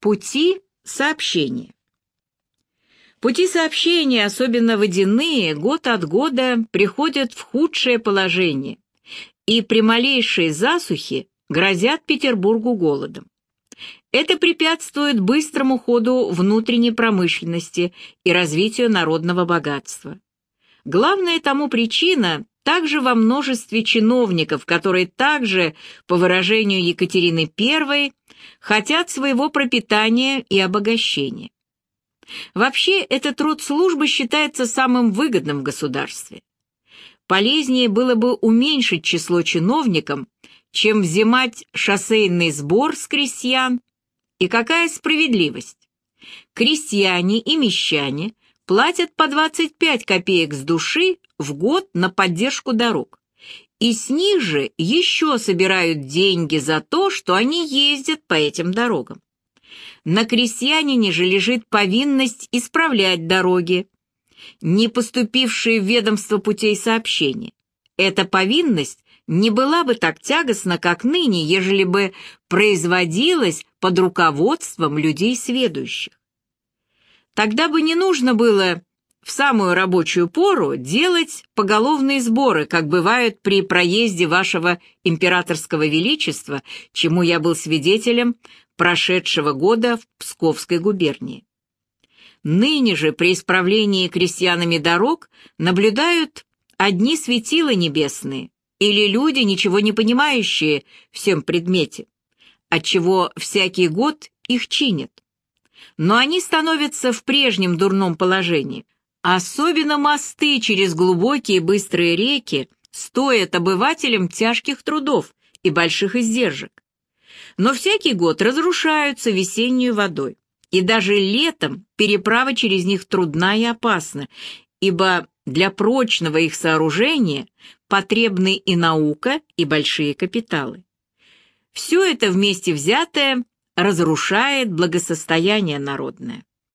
Пути сообщения. Пути сообщения, особенно водяные, год от года приходят в худшее положение, и при малейшей засухе грозят Петербургу голодом. Это препятствует быстрому ходу внутренней промышленности и развитию народного богатства. Главная тому причина также во множестве чиновников, которые также, по выражению Екатерины I, хотят своего пропитания и обогащения. Вообще, этот род службы считается самым выгодным в государстве. Полезнее было бы уменьшить число чиновников, чем взимать шоссейный сбор с крестьян. И какая справедливость? Крестьяне и мещане платят по 25 копеек с души в год на поддержку дорог. И с них же еще собирают деньги за то, что они ездят по этим дорогам. На крестьянине же лежит повинность исправлять дороги, не поступившие в ведомство путей сообщения. Эта повинность не была бы так тягостна, как ныне, ежели бы производилась под руководством людей сведущих. Тогда бы не нужно было в самую рабочую пору делать поголовные сборы, как бывают при проезде вашего императорского величества, чему я был свидетелем прошедшего года в Псковской губернии. Ныне же при исправлении крестьянами дорог наблюдают одни светила небесные или люди, ничего не понимающие в всем предмете, отчего всякий год их чинят. Но они становятся в прежнем дурном положении. Особенно мосты через глубокие быстрые реки стоят обывателям тяжких трудов и больших издержек но всякий год разрушаются весеннюю водой. И даже летом переправа через них трудна и опасна, ибо для прочного их сооружения потребны и наука, и большие капиталы. Все это вместе взятое разрушает благосостояние народное.